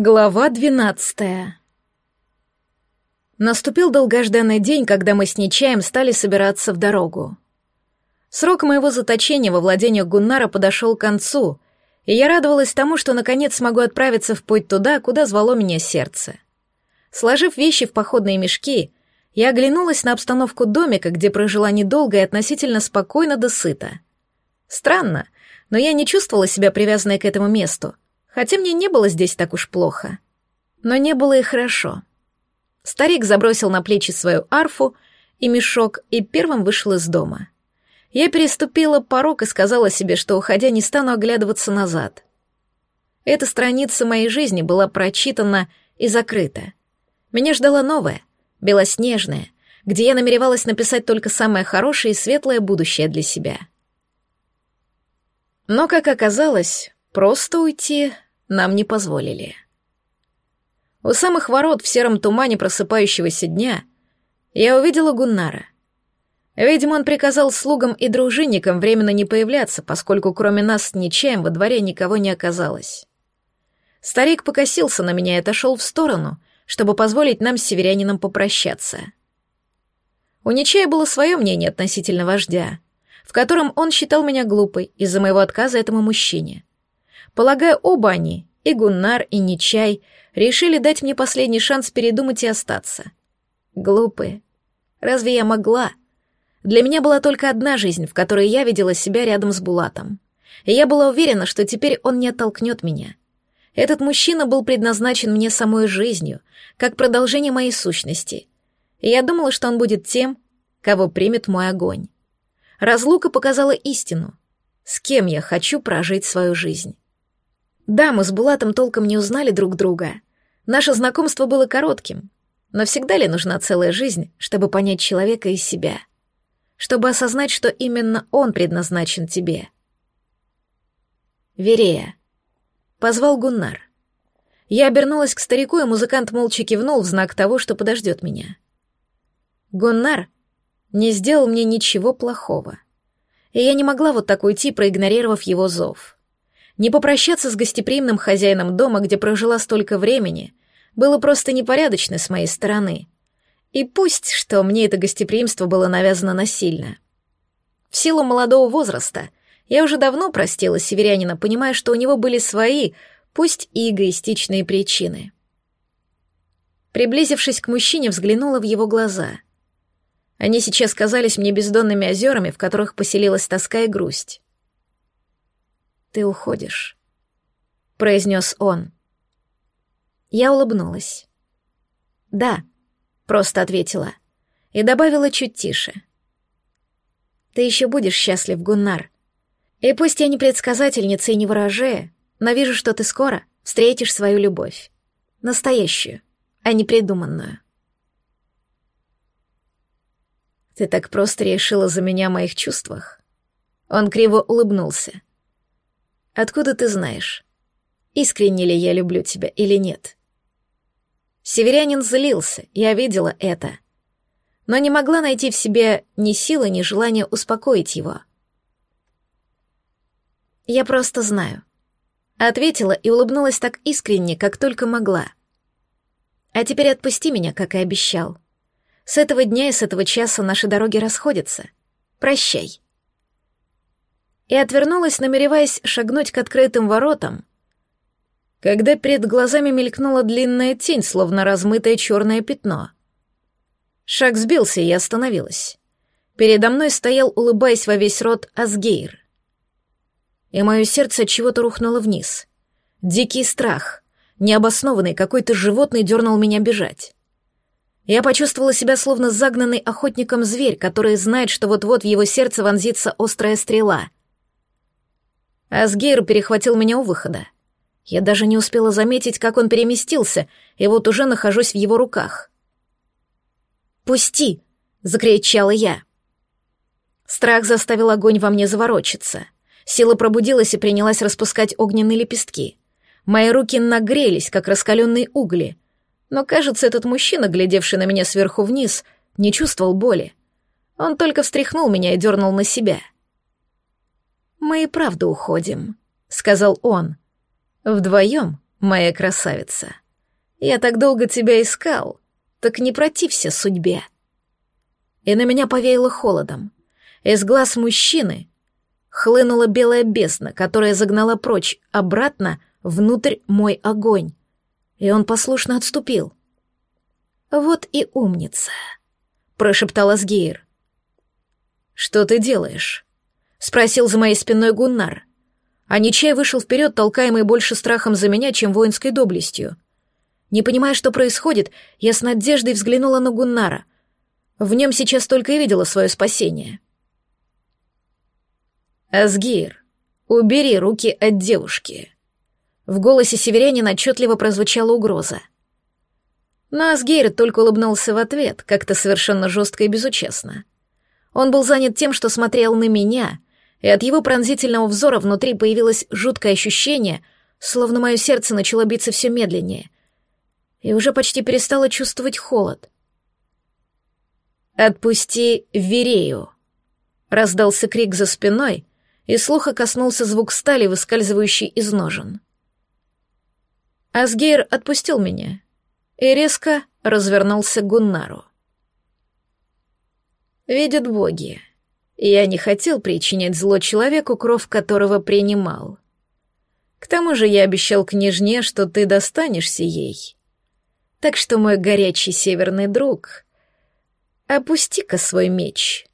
Глава двенадцатая. Наступил долгожданный день, когда мы с Нечаем стали собираться в дорогу. Срок моего заточения во владениях Гуннара подошел к концу, и я радовалась тому, что наконец смогу отправиться в путь туда, куда звало меня сердце. Сложив вещи в походные мешки, я оглянулась на обстановку домика, где прожила недолго и относительно спокойно да сыто. Странно, но я не чувствовала себя привязанной к этому месту — хотя мне не было здесь так уж плохо. Но не было и хорошо. Старик забросил на плечи свою арфу и мешок и первым вышел из дома. Я переступила порог и сказала себе, что, уходя, не стану оглядываться назад. Эта страница моей жизни была прочитана и закрыта. Меня ждала новая, белоснежная, где я намеревалась написать только самое хорошее и светлое будущее для себя. Но, как оказалось, просто уйти нам не позволили. У самых ворот в сером тумане просыпающегося дня я увидела Гуннара. Видимо, он приказал слугам и дружинникам временно не появляться, поскольку кроме нас с Нечаем во дворе никого не оказалось. Старик покосился на меня и отошел в сторону, чтобы позволить нам с северянином попрощаться. У Нечая было свое мнение относительно вождя, в котором он считал меня глупой из-за моего отказа этому мужчине. Полагаю, оба они, и Гуннар, и Нечай, решили дать мне последний шанс передумать и остаться. Глупые. Разве я могла? Для меня была только одна жизнь, в которой я видела себя рядом с Булатом. И я была уверена, что теперь он не оттолкнет меня. Этот мужчина был предназначен мне самой жизнью, как продолжение моей сущности. И я думала, что он будет тем, кого примет мой огонь. Разлука показала истину. С кем я хочу прожить свою жизнь. Да, мы с Булатом толком не узнали друг друга. Наше знакомство было коротким. Но всегда ли нужна целая жизнь, чтобы понять человека и себя? Чтобы осознать, что именно он предназначен тебе? Верея. Позвал Гуннар. Я обернулась к старику, и музыкант молча кивнул в знак того, что подождет меня. Гуннар не сделал мне ничего плохого. И я не могла вот так уйти, проигнорировав его зов. Не попрощаться с гостеприимным хозяином дома, где прожила столько времени, было просто непорядочно с моей стороны. И пусть, что мне это гостеприимство было навязано насильно. В силу молодого возраста я уже давно простила северянина, понимая, что у него были свои, пусть и эгоистичные причины. Приблизившись к мужчине, взглянула в его глаза. Они сейчас казались мне бездонными озерами, в которых поселилась тоска и грусть ты уходишь», — произнес он. Я улыбнулась. «Да», — просто ответила и добавила чуть тише. «Ты еще будешь счастлив, Гуннар. И пусть я не предсказательница и не ворожея, но вижу, что ты скоро встретишь свою любовь. Настоящую, а не придуманную». «Ты так просто решила за меня о моих чувствах?» Он криво улыбнулся. Откуда ты знаешь, искренне ли я люблю тебя или нет? Северянин злился, я видела это, но не могла найти в себе ни силы, ни желания успокоить его. «Я просто знаю», — ответила и улыбнулась так искренне, как только могла. «А теперь отпусти меня, как и обещал. С этого дня и с этого часа наши дороги расходятся. Прощай» и отвернулась, намереваясь шагнуть к открытым воротам, когда перед глазами мелькнула длинная тень, словно размытое черное пятно. Шаг сбился, и я остановилась. Передо мной стоял, улыбаясь во весь рот, Асгейр. И мое сердце от чего-то рухнуло вниз. Дикий страх, необоснованный, какой-то животный дернул меня бежать. Я почувствовала себя словно загнанный охотником зверь, который знает, что вот-вот в его сердце вонзится острая стрела — Асгейр перехватил меня у выхода. Я даже не успела заметить, как он переместился, и вот уже нахожусь в его руках. «Пусти!» — закричала я. Страх заставил огонь во мне заворочиться. Сила пробудилась и принялась распускать огненные лепестки. Мои руки нагрелись, как раскаленные угли. Но, кажется, этот мужчина, глядевший на меня сверху вниз, не чувствовал боли. Он только встряхнул меня и дернул на себя — «Мы и правда уходим», — сказал он. «Вдвоем моя красавица. Я так долго тебя искал, так не протився судьбе. И на меня повеяло холодом. Из глаз мужчины хлынула белая бездна, которая загнала прочь, обратно, внутрь мой огонь. И он послушно отступил. «Вот и умница», — прошептал Асгейр. «Что ты делаешь?» — спросил за моей спиной Гуннар. А Ничей вышел вперед, толкаемый больше страхом за меня, чем воинской доблестью. Не понимая, что происходит, я с надеждой взглянула на Гуннара. В нем сейчас только и видела свое спасение. «Асгир, убери руки от девушки». В голосе северянина отчетливо прозвучала угроза. Но Асгейр только улыбнулся в ответ, как-то совершенно жестко и безучастно. Он был занят тем, что смотрел на меня, и от его пронзительного взора внутри появилось жуткое ощущение, словно мое сердце начало биться все медленнее, и уже почти перестало чувствовать холод. «Отпусти Верею!» — раздался крик за спиной, и слуха коснулся звук стали, выскальзывающей из ножен. Асгейр отпустил меня и резко развернулся к Гуннару. «Видят боги, я не хотел причинять зло человеку, кровь которого принимал. К тому же я обещал княжне, что ты достанешься ей. Так что, мой горячий северный друг, опусти-ка свой меч».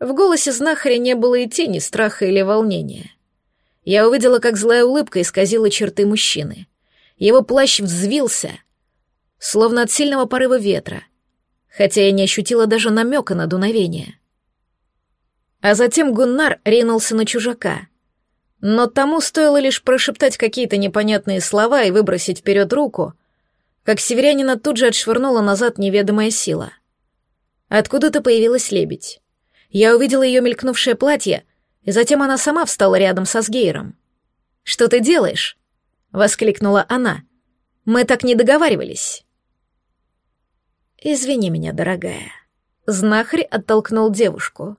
В голосе знахаря не было и тени страха или волнения. Я увидела, как злая улыбка исказила черты мужчины. Его плащ взвился, словно от сильного порыва ветра, хотя я не ощутила даже намека на дуновение. А затем Гуннар ринулся на чужака. Но тому стоило лишь прошептать какие-то непонятные слова и выбросить вперед руку, как северянина тут же отшвырнула назад неведомая сила. Откуда-то появилась лебедь. Я увидела ее мелькнувшее платье, и затем она сама встала рядом со Сгейром. «Что ты делаешь?» — воскликнула она. «Мы так не договаривались». «Извини меня, дорогая». Знахарь оттолкнул девушку.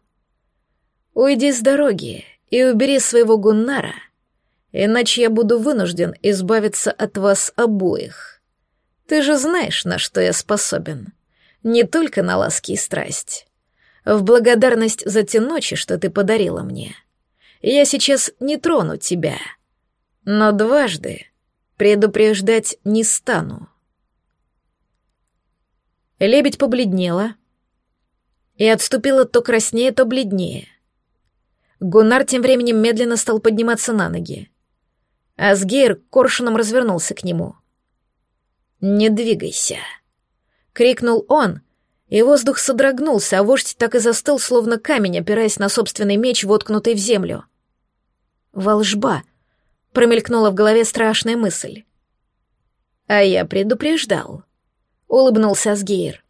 «Уйди с дороги и убери своего Гуннара, иначе я буду вынужден избавиться от вас обоих. Ты же знаешь, на что я способен. Не только на ласки и страсть» в благодарность за те ночи, что ты подарила мне. Я сейчас не трону тебя, но дважды предупреждать не стану. Лебедь побледнела и отступила то краснее, то бледнее. Гуннар тем временем медленно стал подниматься на ноги. Асгейр коршуном развернулся к нему. «Не двигайся!» — крикнул он, и воздух содрогнулся, а вождь так и застыл, словно камень, опираясь на собственный меч, воткнутый в землю. «Волжба!» — промелькнула в голове страшная мысль. «А я предупреждал», — улыбнулся Асгейр.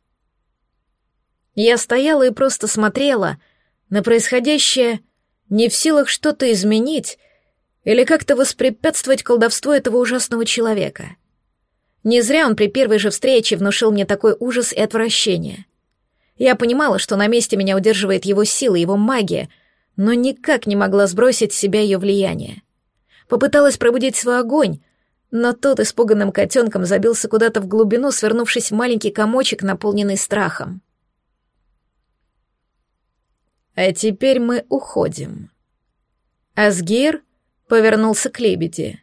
Я стояла и просто смотрела на происходящее, не в силах что-то изменить или как-то воспрепятствовать колдовству этого ужасного человека. Не зря он при первой же встрече внушил мне такой ужас и отвращение. Я понимала, что на месте меня удерживает его сила, его магия, но никак не могла сбросить с себя ее влияние. Попыталась пробудить свой огонь, но тот испуганным котенком забился куда-то в глубину, свернувшись в маленький комочек, наполненный страхом. «А теперь мы уходим». Асгир повернулся к лебеди.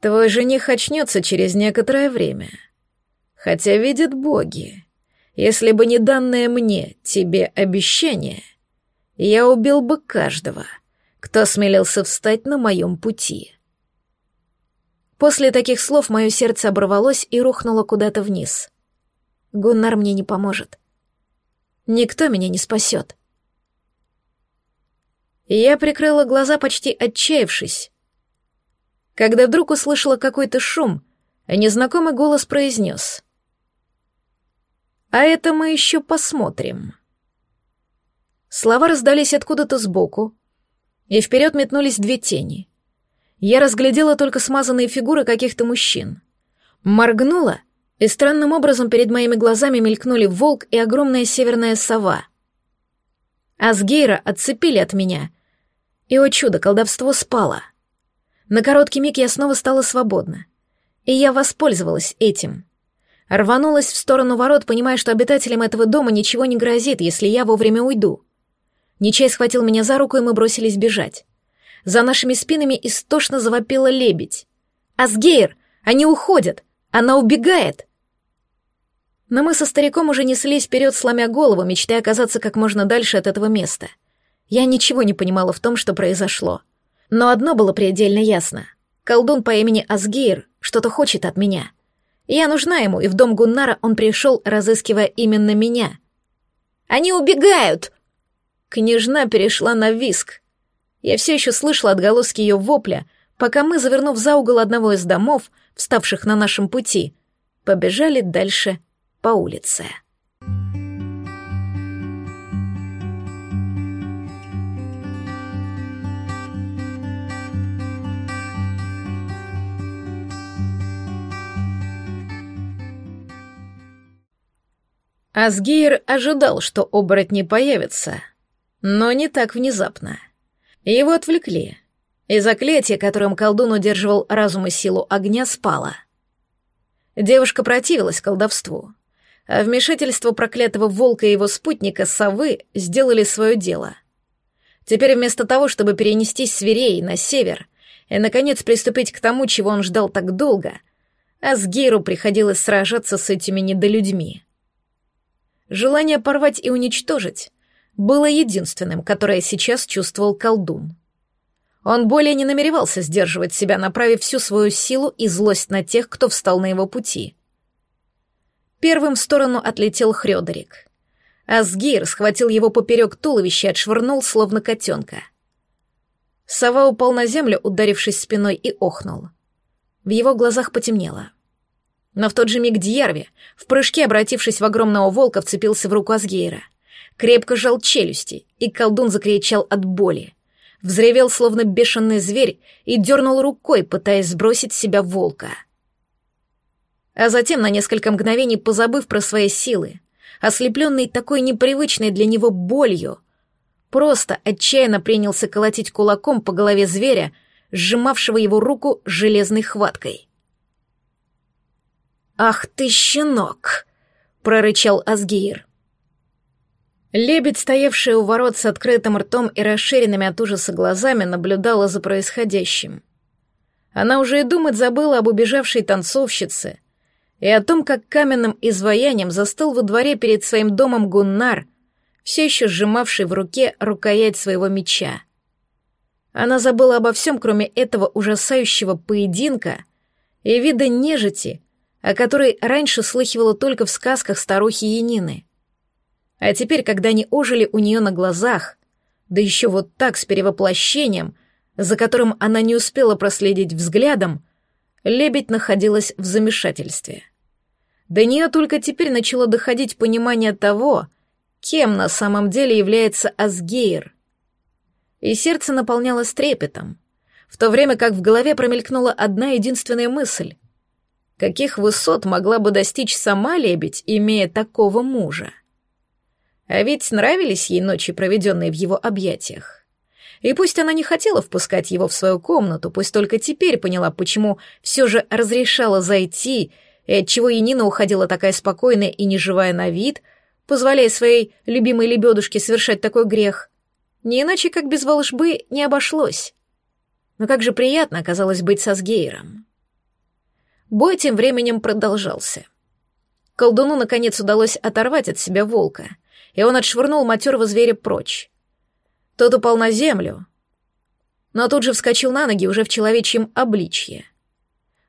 «Твой жених очнется через некоторое время, хотя видит боги. Если бы не данное мне, тебе обещание, я убил бы каждого, кто осмелился встать на моем пути. После таких слов мое сердце оборвалось и рухнуло куда-то вниз. Гуннар мне не поможет. Никто меня не спасет. Я прикрыла глаза, почти отчаявшись, когда вдруг услышала какой-то шум, а незнакомый голос произнес — а это мы еще посмотрим. Слова раздались откуда-то сбоку, и вперед метнулись две тени. Я разглядела только смазанные фигуры каких-то мужчин. Моргнула, и странным образом перед моими глазами мелькнули волк и огромная северная сова. Асгейра отцепили от меня, и, о чудо, колдовство спало. На короткий миг я снова стала свободна. И я воспользовалась этим. Рванулась в сторону ворот, понимая, что обитателям этого дома ничего не грозит, если я вовремя уйду. Нечай схватил меня за руку, и мы бросились бежать. За нашими спинами истошно завопила лебедь. «Асгейр! Они уходят! Она убегает!» Но мы со стариком уже неслись вперед, сломя голову, мечтая оказаться как можно дальше от этого места. Я ничего не понимала в том, что произошло. Но одно было предельно ясно. Колдун по имени Асгейр что-то хочет от меня. Я нужна ему, и в дом Гуннара он пришел, разыскивая именно меня. «Они убегают!» Княжна перешла на виск. Я все еще слышала отголоски ее вопля, пока мы, завернув за угол одного из домов, вставших на нашем пути, побежали дальше по улице. Асгейр ожидал, что оборотни появятся, но не так внезапно. Его отвлекли, и заклятие, которым колдун удерживал разум и силу огня, спало. Девушка противилась колдовству, вмешательство проклятого волка и его спутника совы сделали свое дело. Теперь вместо того, чтобы перенестись с Вереи на север и, наконец, приступить к тому, чего он ждал так долго, Асгейру приходилось сражаться с этими недолюдьми. Желание порвать и уничтожить было единственным, которое сейчас чувствовал колдун. Он более не намеревался сдерживать себя, направив всю свою силу и злость на тех, кто встал на его пути. Первым в сторону отлетел Хрёдерик. Асгир схватил его поперек туловища и отшвырнул, словно котенка. Сова упал на землю, ударившись спиной, и охнул. В его глазах потемнело. Но в тот же миг Дьярви, в прыжке обратившись в огромного волка, вцепился в руку Асгейра. Крепко сжал челюсти, и колдун закричал от боли. Взревел, словно бешеный зверь, и дернул рукой, пытаясь сбросить с себя волка. А затем, на несколько мгновений позабыв про свои силы, ослепленный такой непривычной для него болью, просто отчаянно принялся колотить кулаком по голове зверя, сжимавшего его руку железной хваткой. «Ах ты, щенок!» — прорычал Асгир. Лебедь, стоявшая у ворот с открытым ртом и расширенными от ужаса глазами, наблюдала за происходящим. Она уже и думать забыла об убежавшей танцовщице и о том, как каменным изваянием застыл во дворе перед своим домом Гуннар, все еще сжимавший в руке рукоять своего меча. Она забыла обо всем, кроме этого ужасающего поединка и вида нежити, о которой раньше слыхивала только в сказках старухи Янины. А теперь, когда они ожили у нее на глазах, да еще вот так с перевоплощением, за которым она не успела проследить взглядом, лебедь находилась в замешательстве. До нее только теперь начало доходить понимание того, кем на самом деле является Асгейр. И сердце наполнялось трепетом, в то время как в голове промелькнула одна единственная мысль — Каких высот могла бы достичь сама лебедь, имея такого мужа? А ведь нравились ей ночи, проведенные в его объятиях. И пусть она не хотела впускать его в свою комнату, пусть только теперь поняла, почему все же разрешала зайти, и отчего Янина уходила такая спокойная и неживая на вид, позволяя своей любимой лебедушке совершать такой грех. Не иначе, как без волшбы, не обошлось. Но как же приятно оказалось быть со Сгейром. Бой тем временем продолжался. Колдуну, наконец, удалось оторвать от себя волка, и он отшвырнул матерого зверя прочь. Тот упал на землю, но тут же вскочил на ноги уже в человечьем обличье.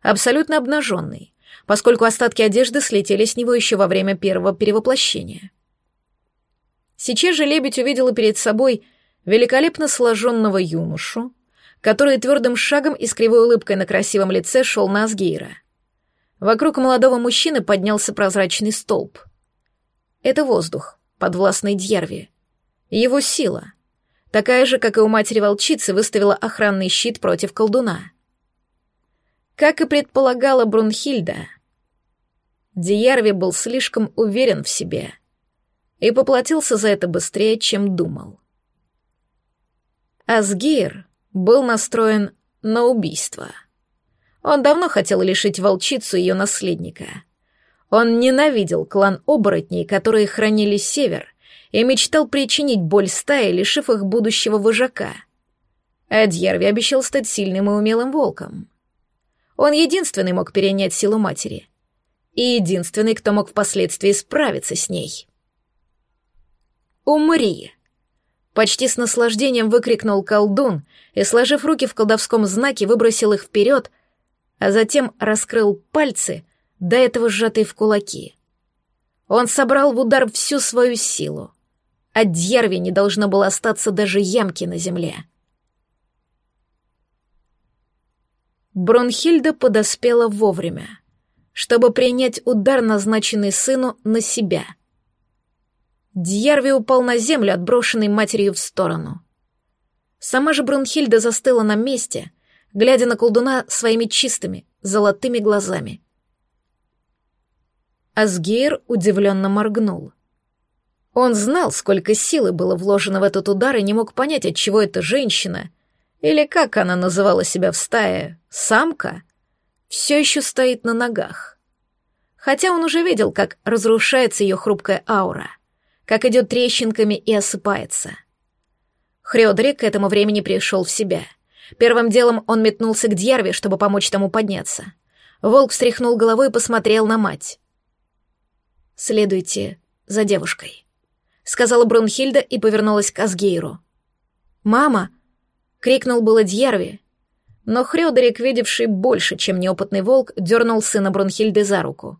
Абсолютно обнаженный, поскольку остатки одежды слетели с него еще во время первого перевоплощения. Сейчас же лебедь увидела перед собой великолепно сложенного юношу, который твердым шагом и с кривой улыбкой на красивом лице шел на Асгейра. Вокруг молодого мужчины поднялся прозрачный столб. Это воздух, подвластный Дьярви. Его сила, такая же, как и у матери-волчицы, выставила охранный щит против колдуна. Как и предполагала Брунхильда, Дьярви был слишком уверен в себе и поплатился за это быстрее, чем думал. Асгир был настроен на убийство. Он давно хотел лишить волчицу ее наследника. Он ненавидел клан оборотней, которые хранили север, и мечтал причинить боль стае, лишив их будущего вожака. А Дьярви обещал стать сильным и умелым волком. Он единственный мог перенять силу матери. И единственный, кто мог впоследствии справиться с ней. «Умри!» Почти с наслаждением выкрикнул колдун и, сложив руки в колдовском знаке, выбросил их вперед, а затем раскрыл пальцы, до этого сжатые в кулаки. Он собрал в удар всю свою силу. От Дьярви не должно было остаться даже ямки на земле. Бронхильда подоспела вовремя, чтобы принять удар, назначенный сыну, на себя — Дьярви упал на землю, отброшенный матерью в сторону. Сама же Брунхильда застыла на месте, глядя на колдуна своими чистыми, золотыми глазами. Асгейр удивленно моргнул. Он знал, сколько силы было вложено в этот удар и не мог понять, от чего эта женщина, или как она называла себя в стае, самка, все еще стоит на ногах. Хотя он уже видел, как разрушается ее хрупкая аура — как идет трещинками и осыпается. Хрёдрик к этому времени пришел в себя. Первым делом он метнулся к Дьярве, чтобы помочь тому подняться. Волк встряхнул головой и посмотрел на мать. «Следуйте за девушкой», — сказала Брунхильда и повернулась к Асгейру. «Мама!» — крикнул было Дьярви, но Хрёдерик, видевший больше, чем неопытный волк, дернул сына Брунхильды за руку.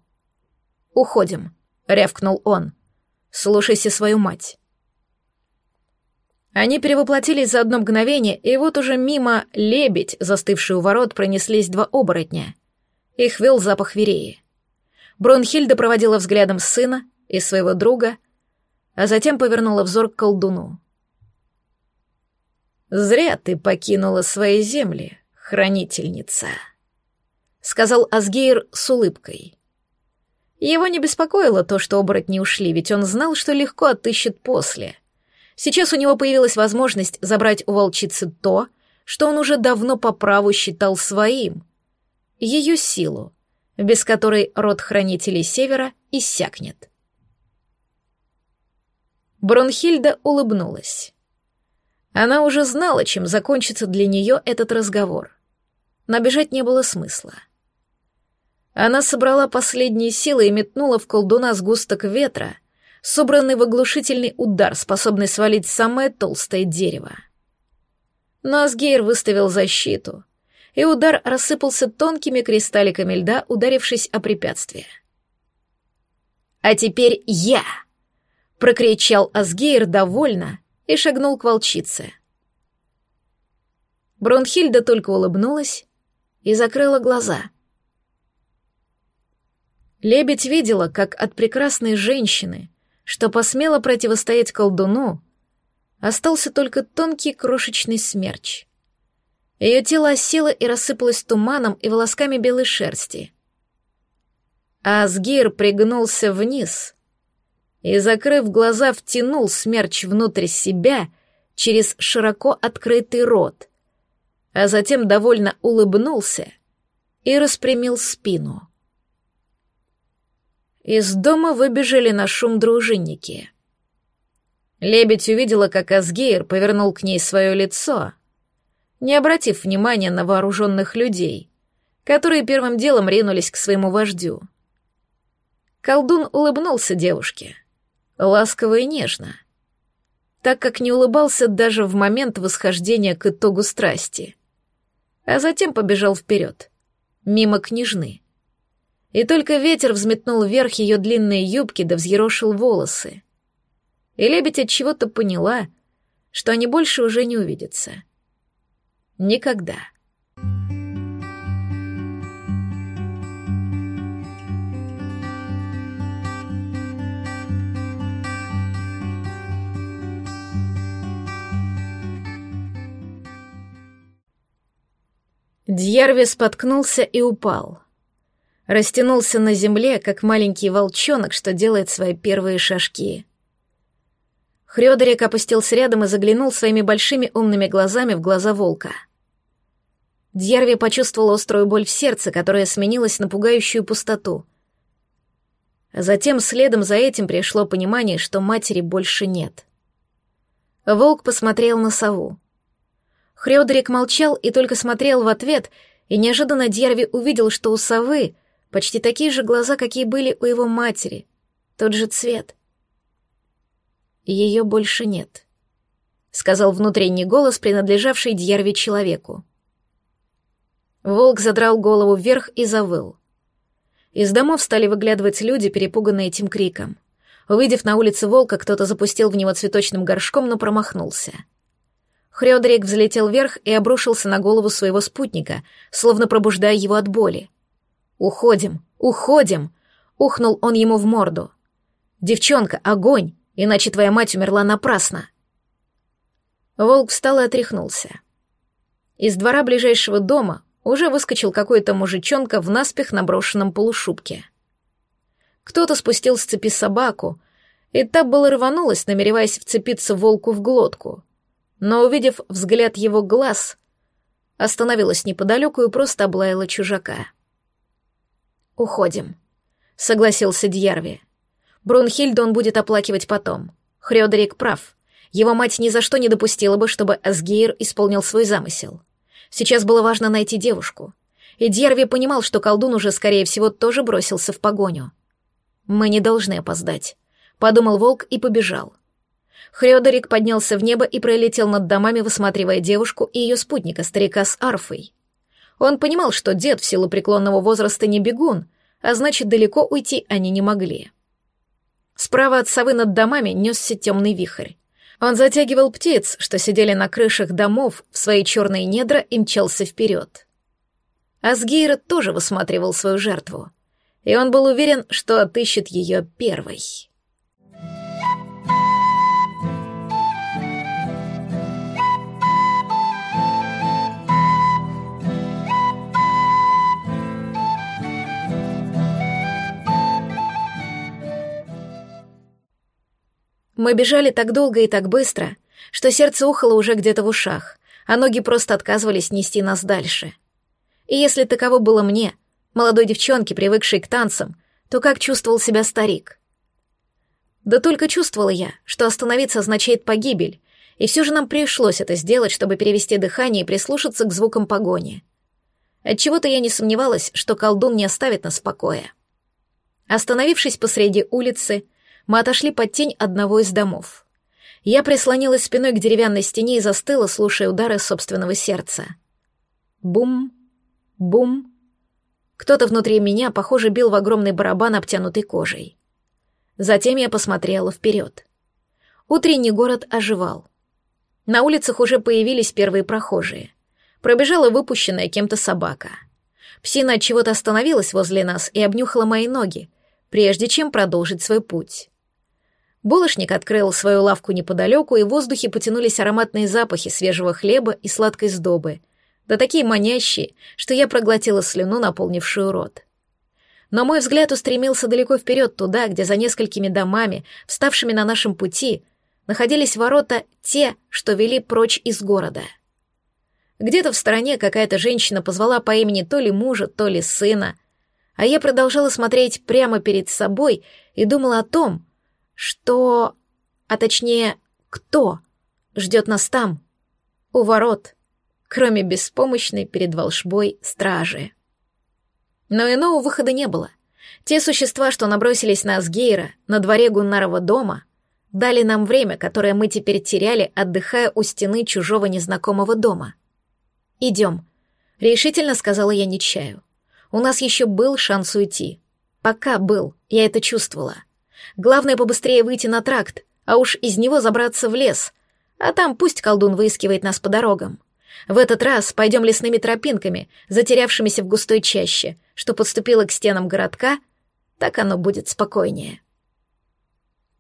«Уходим», — рявкнул он. Слушайся свою мать. Они перевоплотились за одно мгновение, и вот уже мимо лебедь, застывший у ворот, пронеслись два оборотня. Их вел запах вереи. Бронхильда проводила взглядом сына и своего друга, а затем повернула взор к колдуну. «Зря ты покинула свои земли, хранительница», — сказал Асгейр с улыбкой. Его не беспокоило то, что оборотни ушли, ведь он знал, что легко отыщет после. Сейчас у него появилась возможность забрать у волчицы то, что он уже давно по праву считал своим. Ее силу, без которой род хранителей Севера иссякнет. Бронхильда улыбнулась. Она уже знала, чем закончится для нее этот разговор. Но бежать не было смысла. — она собрала последние силы и метнула в колдуна сгусток ветра, собранный в оглушительный удар, способный свалить самое толстое дерево. Но Асгейр выставил защиту, и удар рассыпался тонкими кристалликами льда, ударившись о препятствие. «А теперь я!» — прокричал Асгейр довольно и шагнул к волчице. Бронхильда только улыбнулась и закрыла глаза — Лебедь видела, как от прекрасной женщины, что посмела противостоять колдуну, остался только тонкий крошечный смерч. Ее тело осело и рассыпалось туманом и волосками белой шерсти. А Асгир пригнулся вниз и, закрыв глаза, втянул смерч внутрь себя через широко открытый рот, а затем довольно улыбнулся и распрямил спину. Из дома выбежали на шум дружинники. Лебедь увидела, как Асгейр повернул к ней свое лицо, не обратив внимания на вооруженных людей, которые первым делом ринулись к своему вождю. Колдун улыбнулся девушке, ласково и нежно, так как не улыбался даже в момент восхождения к итогу страсти, а затем побежал вперед, мимо княжны и только ветер взметнул вверх ее длинные юбки да взъерошил волосы. И лебедь от чего-то поняла, что они больше уже не увидятся. Никогда. Дьярви споткнулся и упал растянулся на земле, как маленький волчонок, что делает свои первые шажки. Хрёдерик опустился рядом и заглянул своими большими умными глазами в глаза волка. Дьярви почувствовал острую боль в сердце, которая сменилась на пугающую пустоту. Затем следом за этим пришло понимание, что матери больше нет. Волк посмотрел на сову. Хрёдрик молчал и только смотрел в ответ, и неожиданно Дьярви увидел, что у совы почти такие же глаза, какие были у его матери, тот же цвет. Ее больше нет, сказал внутренний голос, принадлежавший Дьярви человеку. Волк задрал голову вверх и завыл. Из домов стали выглядывать люди, перепуганные этим криком. Увидев на улице волка, кто-то запустил в него цветочным горшком, но промахнулся. Хрёдрик взлетел вверх и обрушился на голову своего спутника, словно пробуждая его от боли. «Уходим! Уходим!» — ухнул он ему в морду. «Девчонка, огонь! Иначе твоя мать умерла напрасно!» Волк встал и отряхнулся. Из двора ближайшего дома уже выскочил какой-то мужичонка в наспех наброшенном полушубке. Кто-то спустил с цепи собаку, и та было рванулась, намереваясь вцепиться волку в глотку. Но, увидев взгляд его глаз, остановилась неподалеку и просто облаяла чужака. «Уходим», — согласился Дьярви. «Брунхильду он будет оплакивать потом. Хрёдерик прав. Его мать ни за что не допустила бы, чтобы Асгейр исполнил свой замысел. Сейчас было важно найти девушку. И Дьярви понимал, что колдун уже, скорее всего, тоже бросился в погоню. «Мы не должны опоздать», — подумал волк и побежал. Хрёдерик поднялся в небо и пролетел над домами, высматривая девушку и ее спутника, старика с арфой. Он понимал, что дед в силу преклонного возраста не бегун, а значит, далеко уйти они не могли. Справа от совы над домами несся темный вихрь. Он затягивал птиц, что сидели на крышах домов, в свои черные недра и мчался вперед. Асгейр тоже высматривал свою жертву, и он был уверен, что отыщет ее первой. Мы бежали так долго и так быстро, что сердце ухало уже где-то в ушах, а ноги просто отказывались нести нас дальше. И если таково было мне, молодой девчонке, привыкшей к танцам, то как чувствовал себя старик? Да только чувствовала я, что остановиться означает погибель, и все же нам пришлось это сделать, чтобы перевести дыхание и прислушаться к звукам погони. Отчего-то я не сомневалась, что колдун не оставит нас в покое. Остановившись посреди улицы, мы отошли под тень одного из домов. Я прислонилась спиной к деревянной стене и застыла, слушая удары собственного сердца. Бум, бум. Кто-то внутри меня, похоже, бил в огромный барабан, обтянутый кожей. Затем я посмотрела вперед. Утренний город оживал. На улицах уже появились первые прохожие. Пробежала выпущенная кем-то собака. Псина от чего-то остановилась возле нас и обнюхала мои ноги, прежде чем продолжить свой путь. Булочник открыл свою лавку неподалеку, и в воздухе потянулись ароматные запахи свежего хлеба и сладкой сдобы, да такие манящие, что я проглотила слюну, наполнившую рот. Но мой взгляд устремился далеко вперед туда, где за несколькими домами, вставшими на нашем пути, находились ворота те, что вели прочь из города. Где-то в стороне какая-то женщина позвала по имени то ли мужа, то ли сына, а я продолжала смотреть прямо перед собой и думала о том, что... А точнее, кто ждет нас там, у ворот, кроме беспомощной перед волшбой стражи. Но иного выхода не было. Те существа, что набросились на Асгейра на дворе Гуннарова дома, дали нам время, которое мы теперь теряли, отдыхая у стены чужого незнакомого дома. «Идем», — решительно сказала я Нечаю. «У нас еще был шанс уйти. Пока был, я это чувствовала». Главное побыстрее выйти на тракт, а уж из него забраться в лес. А там пусть колдун выискивает нас по дорогам. В этот раз пойдем лесными тропинками, затерявшимися в густой чаще, что подступило к стенам городка, так оно будет спокойнее.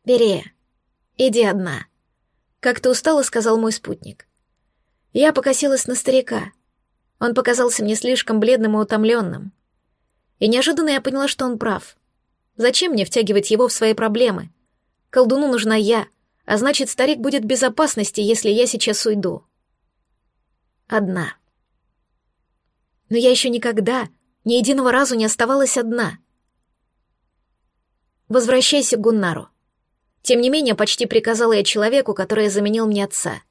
«Берея, иди одна», — как-то устало сказал мой спутник. Я покосилась на старика. Он показался мне слишком бледным и утомленным. И неожиданно я поняла, что он прав. Зачем мне втягивать его в свои проблемы? Колдуну нужна я, а значит, старик будет в безопасности, если я сейчас уйду. Одна. Но я еще никогда, ни единого разу не оставалась одна. Возвращайся к Гуннару. Тем не менее, почти приказала я человеку, который заменил мне отца.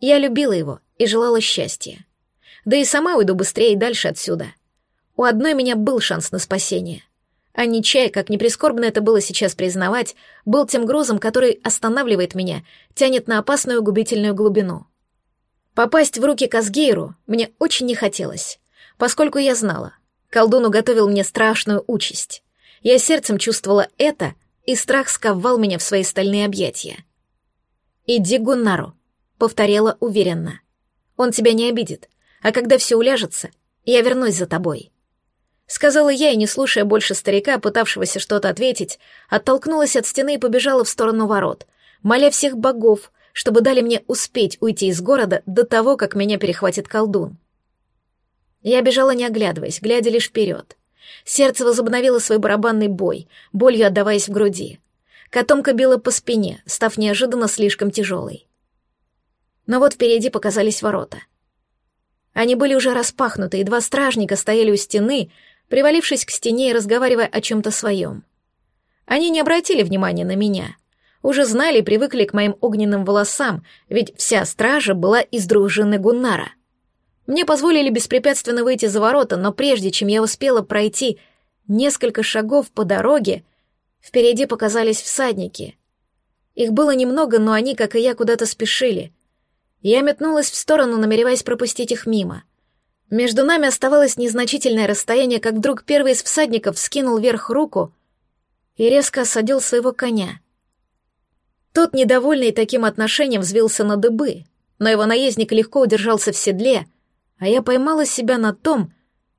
Я любила его и желала счастья. Да и сама уйду быстрее и дальше отсюда. У одной меня был шанс на спасение. А Нечай, как не прискорбно это было сейчас признавать, был тем грузом, который останавливает меня, тянет на опасную губительную глубину. Попасть в руки Казгейру мне очень не хотелось, поскольку я знала, колдун уготовил мне страшную участь. Я сердцем чувствовала это, и страх сковал меня в свои стальные объятия. «Иди к Гуннару», — повторяла уверенно. «Он тебя не обидит, а когда все уляжется, я вернусь за тобой». Сказала я, и не слушая больше старика, пытавшегося что-то ответить, оттолкнулась от стены и побежала в сторону ворот, моля всех богов, чтобы дали мне успеть уйти из города до того, как меня перехватит колдун. Я бежала не оглядываясь, глядя лишь вперед. Сердце возобновило свой барабанный бой, болью отдаваясь в груди. Котомка била по спине, став неожиданно слишком тяжелой. Но вот впереди показались ворота. Они были уже распахнуты, и два стражника стояли у стены, привалившись к стене и разговаривая о чем-то своем. Они не обратили внимания на меня. Уже знали и привыкли к моим огненным волосам, ведь вся стража была из дружины Гуннара. Мне позволили беспрепятственно выйти за ворота, но прежде чем я успела пройти несколько шагов по дороге, впереди показались всадники. Их было немного, но они, как и я, куда-то спешили. Я метнулась в сторону, намереваясь пропустить их мимо — между нами оставалось незначительное расстояние, как вдруг первый из всадников скинул вверх руку и резко осадил своего коня. Тот, недовольный таким отношением, взвился на дыбы, но его наездник легко удержался в седле, а я поймала себя на том,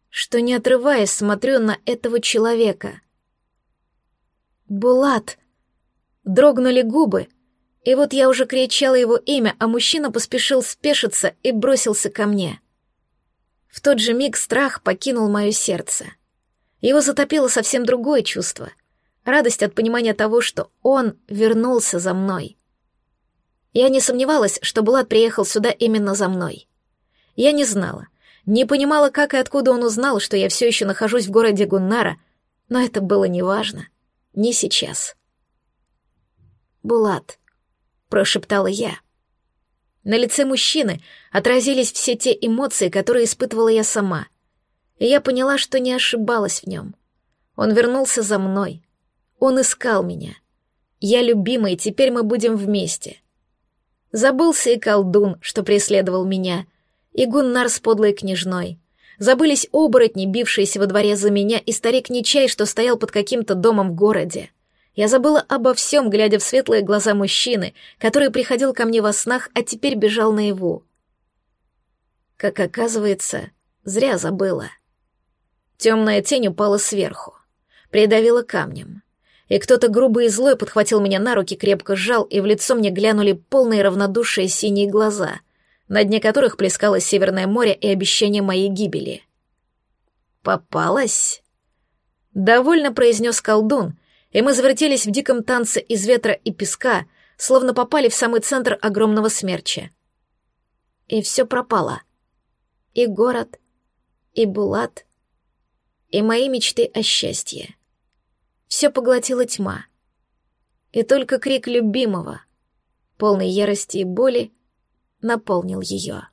что, не отрываясь, смотрю на этого человека. «Булат!» Дрогнули губы, и вот я уже кричала его имя, а мужчина поспешил спешиться и бросился ко мне. В тот же миг страх покинул мое сердце. Его затопило совсем другое чувство. Радость от понимания того, что он вернулся за мной. Я не сомневалась, что Булат приехал сюда именно за мной. Я не знала, не понимала, как и откуда он узнал, что я все еще нахожусь в городе Гуннара, но это было неважно. Не сейчас. «Булат», — прошептала я. На лице мужчины отразились все те эмоции, которые испытывала я сама. И я поняла, что не ошибалась в нем. Он вернулся за мной. Он искал меня. Я любима, и теперь мы будем вместе. Забылся и колдун, что преследовал меня, и Гуннар с подлой княжной. Забылись оборотни, бившиеся во дворе за меня, и старик Нечай, что стоял под каким-то домом в городе. Я забыла обо всем, глядя в светлые глаза мужчины, который приходил ко мне во снах, а теперь бежал наяву. Как оказывается, зря забыла. Темная тень упала сверху, придавила камнем. И кто-то грубый и злой подхватил меня на руки, крепко сжал, и в лицо мне глянули полные равнодушие синие глаза, на дне которых плескалось Северное море и обещание моей гибели. «Попалась?» — довольно произнес колдун, и мы завертелись в диком танце из ветра и песка, словно попали в самый центр огромного смерча. И все пропало. И город, и Булат, и мои мечты о счастье. Все поглотила тьма. И только крик любимого, полный ярости и боли, наполнил ее.